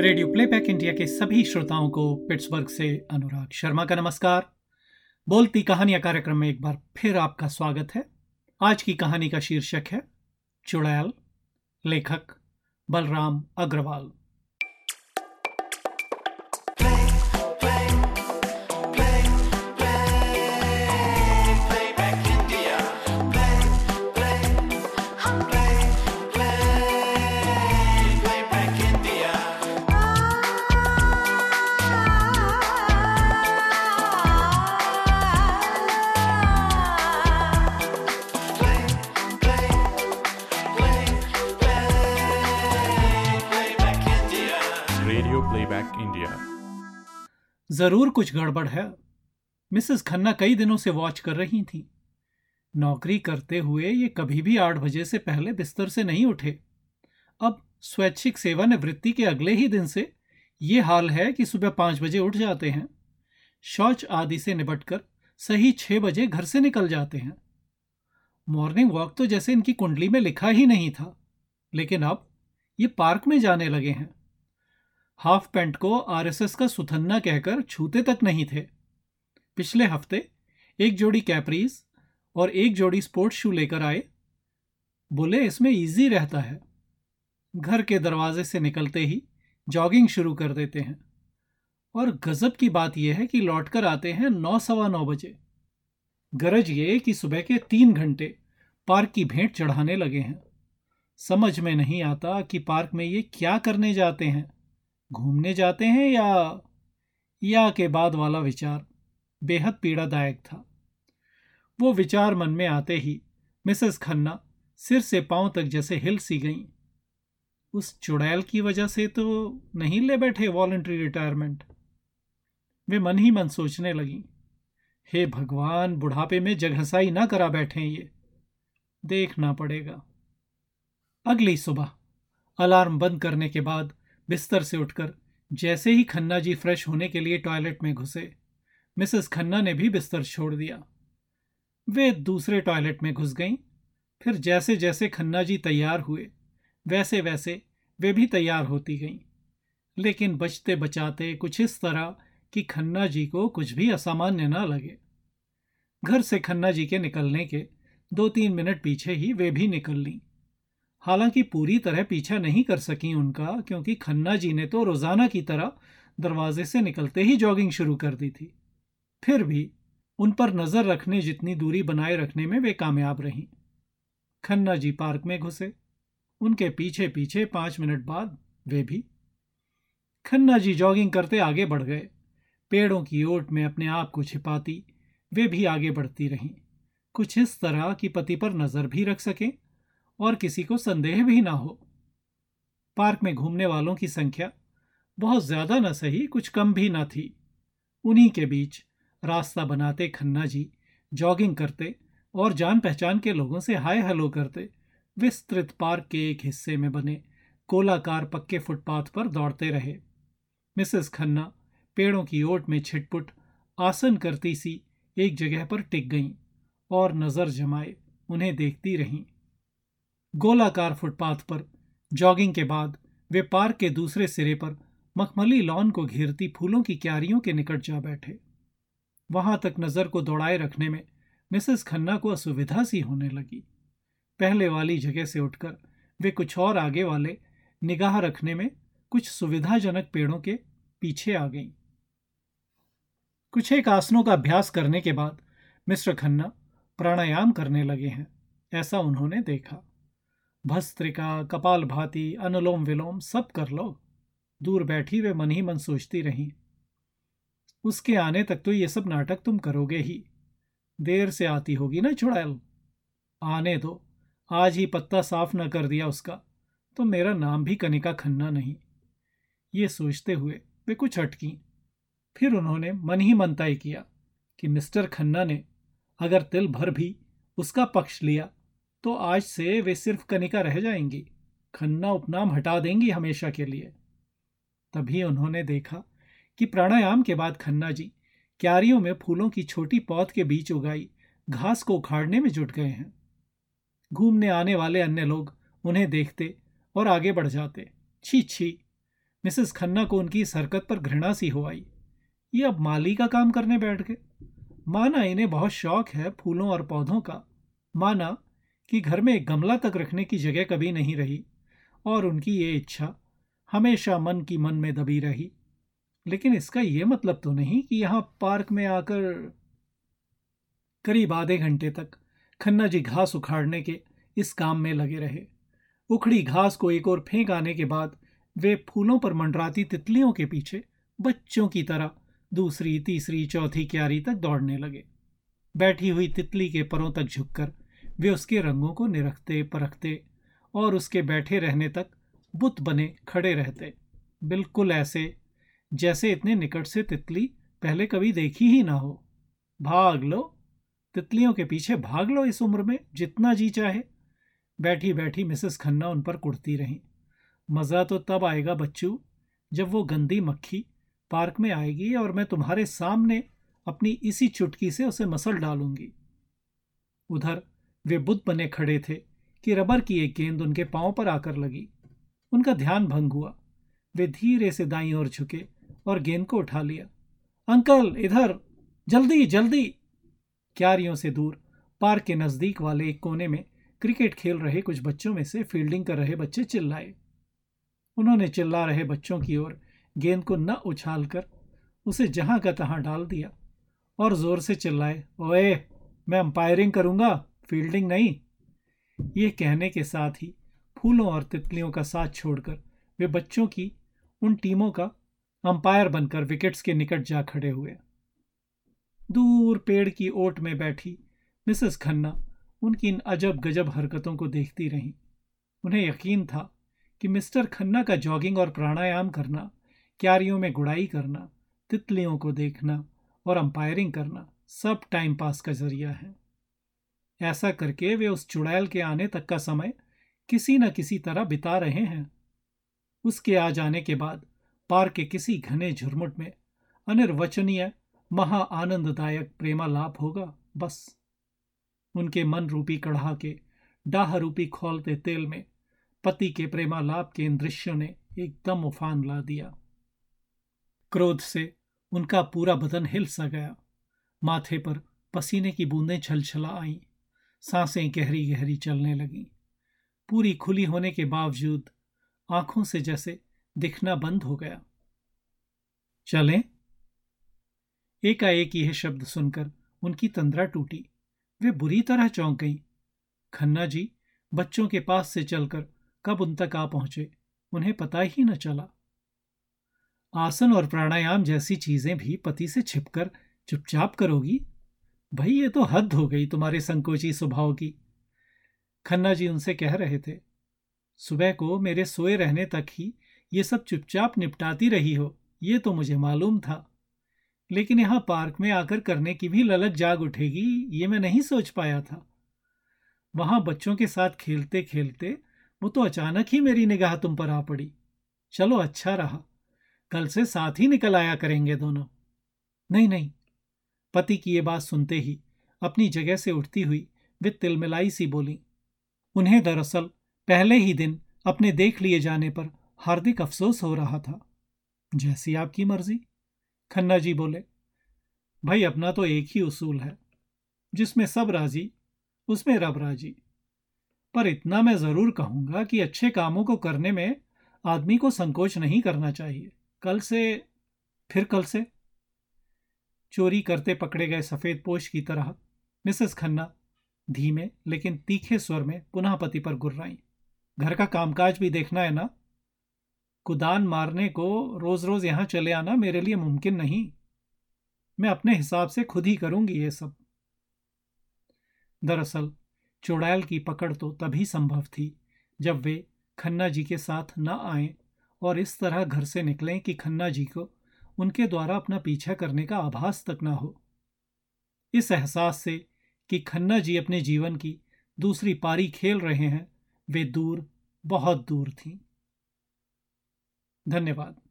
Radio playback India के सभी श्रोताओं को पिट्सबर्ग से अनुराग शर्मा का नमस्कार। बोलती कहानियाँ कार्यक्रम में एक बार फिर आपका स्वागत है। आज की कहानी का शीर्षक है, चुड़ैल, लेखक बलराम अग्रवाल। ज़रूर कुछ गड़बड़ है। मिसेस खन्ना कई दिनों से वॉच कर रही थी। नौकरी करते हुए ये कभी भी आठ बजे से पहले बिस्तर से नहीं उठे। अब स्वैच्छिक सेवानिवृत्ति के अगले ही दिन से ये हाल है कि सुबह पाँच बजे उठ जाते हैं। शौच आदि से निपटकर सही छह बजे घर से निकल जाते हैं। मॉर्निंग वॉक तो जैसे इनकी कुंडली में लिखा ही नहीं था, लेकिन अब ये पार्क में जाने लगे हैं। हाफ़ पैंट को आरएसएस का सुथन्ना कहकर छूते तक नहीं थे। पिछले हफ़्ते एक जोड़ी कैपरीज और एक जोड़ी स्पोर्ट्स शू लेकर आए। बोले, इसमें इजी रहता है। घर के दरवाजे से निकलते ही जॉगिंग शुरू कर देते हैं। और गजब की बात यह है कि लौटकर आते हैं नौ सवा नौ बजे। गरज ये कि सुबह के तीन घंटे पार्क की भेंट चढ़ाने लगे हैं। समझ में नहीं आता कि पार्क में ये क्या करने जाते हैं। घूमने जाते हैं या या के बाद वाला विचार बेहद पीड़ादायक था। वो विचार मन में आते ही मिसेस खन्ना सिर से पाँव तक जैसे हिल सी गईं। उस चुड़ैल की वजह से तो नहीं ले बैठे वॉलंटरी रिटायरमेंट। वे मन ही मन सोचने लगीं, हे भगवान, बुढ़ापे में जगहसाई ना करा बैठे ये देखना पड़ेगा। अगली सुबह अलार्म बंद करने के बाद बिस्तर से उठकर जैसे ही खन्ना जी फ्रेश होने के लिए टॉयलेट में घुसे, मिसेस खन्ना ने भी बिस्तर छोड़ दिया। वे दूसरे टॉयलेट में घुस गईं, फिर जैसे जैसे खन्ना जी तैयार हुए वैसे वैसे वे भी तैयार होती गईं। लेकिन बचते बचाते कुछ इस तरह कि खन्ना जी को कुछ भी असामान्य ना लगे। घर से खन्ना जी के निकलने के दो तीन मिनट पीछे ही वे भी निकल लीं। हालाँकि पूरी तरह पीछा नहीं कर सकी उनका, क्योंकि खन्ना जी ने तो रोज़ाना की तरह दरवाजे से निकलते ही जॉगिंग शुरू कर दी थी। फिर भी उन पर नज़र रखने जितनी दूरी बनाए रखने में वे कामयाब रहीं। खन्ना जी पार्क में घुसे। उनके पीछे पीछे पाँच मिनट बाद वे भी। खन्ना जी जॉगिंग करते आगे बढ़ गए। पेड़ों की ओट में अपने आप को छिपाती, वे भी आगे बढ़ती रहीं। कुछ इस तरह कि पति पर नज़र भी रख सकें। और किसी को संदेह भी ना हो। पार्क में घूमने वालों की संख्या बहुत ज़्यादा न सही, कुछ कम भी ना थी। उन्हीं के बीच रास्ता बनाते खन्ना जी जॉगिंग करते और जान पहचान के लोगों से हाय हेलो करते विस्तृत पार्क के एक हिस्से में बने कोलाकार पक्के फुटपाथ पर दौड़ते रहे। मिसेस खन्ना पेड़ों की ओट में छिटपुट, आसन करती सी एक जगह पर टिक गईं और नज़र जमाए, उन्हें देखती रहीं। गोलाकार फुटपाथ पर, जॉगिंग के बाद, वे पार्क के दूसरे सिरे पर, मखमली लॉन को घेरती फूलों की क्यारियों के निकट जा बैठे। वहाँ तक नज़र को दौड़ाए रखने में मिसेस खन्ना को असुविधा सी होने लगी। पहले वाली जगह से उठकर, वे कुछ और आगे वाले निगाह रखने में कुछ सुविधाजनक पेड़ों के पीछे आ गईं। कुछ एक आसनों का अभ्यास करने के बाद मिस्टर खन्ना प्राणायाम करने लगे हैं, ऐसा उन्होंने देखा। भस्त्रिका, कपाल भाती, अनुलोम विलोम सब कर लो। दूर बैठी वे मन ही मन सोचती रहीं। उसके आने तक तो ये सब नाटक तुम करोगे ही। देर से आती होगी ना चुड़ैल आने दो। आज ही पत्ता साफ़ न कर दिया उसका तो मेरा नाम भी कनिका खन्ना नहीं। ये सोचते हुए वे कुछ अटकी। फिर उन्होंने मन ही मन तय किया कि मिस्टर खन्ना ने अगर तिल भर भी उसका पक्ष लिया तो आज से वे सिर्फ़ कनिका रह जाएँगी। खन्ना उपनाम हटा देंगी हमेशा के लिए। तभी उन्होंने देखा कि प्राणायाम के बाद खन्ना जी क्यारियों में फूलों की छोटी पौध के बीच उगाई घास को उखाड़ने में जुट गए हैं। घूमने आने वाले अन्य लोग उन्हें देखते और आगे बढ़ जाते। छी छी, मिसेस खन्ना को उनकी इस हरकत पर घृणा सी हो आई। ये अब माली का काम करने बैठ गए। माना इन्हें बहुत शौक है फूलों और पौधों का। माना कि घर में गमला तक रखने की जगह कभी नहीं रही, और उनकी ये इच्छा हमेशा मन की मन में दबी रही। लेकिन इसका यह मतलब तो नहीं कि यहाँ पार्क में आकर करीब आधे घंटे तक खन्ना जी घास उखाड़ने के इस काम में लगे रहे। उखड़ी घास को एक और फेंक आने के बाद वे फूलों पर मंडराती तितलियों के पीछे बच्चों की तरह दूसरी, तीसरी, चौथी, क्यारी तक दौड़ने लगे। बैठी हुई तितली के परों तक झुककर वे उसके रंगों को निरखते परखते और उसके बैठे रहने तक बुत बने खड़े रहते। बिल्कुल ऐसे, जैसे इतने निकट से तितली पहले कभी देखी ही ना हो। भाग लो। तितलियों के पीछे भाग लो इस उम्र में, जितना जी चाहे। बैठी बैठी मिसेस खन्ना उन पर कुड़ती रहीं। मज़ा तो तब आएगा बच्चू, जब वो गंदी मक्खी पार्क में आएगी और मैं तुम्हारे सामने अपनी इसी चुटकी से उसे मसल डालूँगी। उधर वे बुद्ध बने खड़े थे कि रबर की एक गेंद उनके पाँव पर आकर लगी। उनका ध्यान भंग हुआ। वे धीरे से दाई ओर झुके और गेंद को उठा लिया। अंकल, इधर! जल्दी जल्दी! क्यारियों से दूर, पार्क के नज़दीक वाले एक कोने में क्रिकेट खेल रहे कुछ बच्चों में से फील्डिंग कर रहे बच्चे चिल्लाए। उन्होंने चिल्ला रहे बच्चों की ओर गेंद को न उछालकर उसे जहाँ का तहां डाल दिया और ज़ोर से चिल्लाए, ओए, मैं अंपायरिंग करूँगा। फील्डिंग नहीं। ये कहने के साथ ही फूलों और तितलियों का साथ छोड़कर वे बच्चों की, उन टीमों का अंपायर बनकर विकेट्स के निकट जा खड़े हुए। दूर पेड़ की ओट में बैठी मिसेस खन्ना उनकी इन अजब गजब हरकतों को देखती रहीं। उन्हें यकीन था कि मिस्टर खन्ना का जॉगिंग और प्राणायाम करना, क्यारियों में गुड़ाई करना, तितलियों को देखना और अंपायरिंग करना सब टाइम पास का ज़रिया है। ऐसा करके वे उस चुड़ैल के आने तक का समय किसी न किसी तरह बिता रहे हैं। उसके आ जाने के बाद पार्क के किसी घने झुरमुट में अनिर्वचनीय, महा आनंददायक प्रेमालाप होगा, बस। उनके मन रूपी कढ़ा के डाह रूपी खोलते तेल में पति के प्रेमालाप के इन दृश्यों ने एकदम उफान ला दिया। क्रोध से उनका पूरा बदन हिल सा गया। माथे पर पसीने की बूंदें छलछला आईं। साँसें गहरी गहरी चलने लगीं। पूरी खुली होने के बावजूद आँखों से जैसे दिखना बंद हो गया। चलें। एकाएक यह शब्द सुनकर उनकी तंद्रा टूटी। वे बुरी तरह चौंक गईं। खन्ना जी, बच्चों के पास से चलकर कब उन तक आ पहुँचे, उन्हें पता ही न चला। आसन और प्राणायाम जैसी चीज़ें भी पति से छिपकर चुपचाप करोगी? भाई, ये तो हद हो गई तुम्हारे संकोची स्वभाव की। खन्ना जी उनसे कह रहे थे, सुबह को मेरे सोए रहने तक ही ये सब चुपचाप निपटाती रही हो, ये तो मुझे मालूम था। लेकिन यहाँ पार्क में आकर करने की भी ललक जाग उठेगी, ये मैं नहीं सोच पाया था। वहाँ बच्चों के साथ खेलते खेलते वो तो अचानक ही मेरी निगाह तुम पर आ पड़ी। चलो अच्छा रहा, कल से साथ ही निकल आया करेंगे दोनों। नहीं नहीं पति की ये बात सुनते ही अपनी जगह से उठती हुई वे तिलमिलाई सी बोली, उन्हें दरअसल पहले ही दिन अपने देख लिए जाने पर हार्दिक अफसोस हो रहा था। जैसी आपकी मर्ज़ी। खन्ना जी बोले, भाई अपना तो एक ही उसूल है, जिसमें सब राज़ी, उसमें रब राज़ी। पर इतना मैं ज़रूर कहूँगा कि अच्छे कामों को करने में आदमी को संकोच नहीं करना चाहिए। कल से, फिर कल से। चोरी करते पकड़े गए सफ़ेद पोश की तरह मिसेस खन्ना धीमे लेकिन तीखे स्वर में पुनः पति पर गुर्राई घर का कामकाज भी देखना है ना? कुदान मारने को रोज रोज यहाँ चले आना मेरे लिए मुमकिन नहीं। मैं अपने हिसाब से खुद ही करूँगी ये सब। दरअसल चुड़ैल की पकड़ तो तभी संभव थी जब वे खन्ना जी के साथ न आए और इस तरह घर से निकलें कि खन्ना जी को उनके द्वारा अपना पीछा करने का आभास तक ना हो। इस एहसास से कि खन्ना जी अपने जीवन की दूसरी पारी खेल रहे हैं, वे दूर, बहुत दूर थीं। धन्यवाद।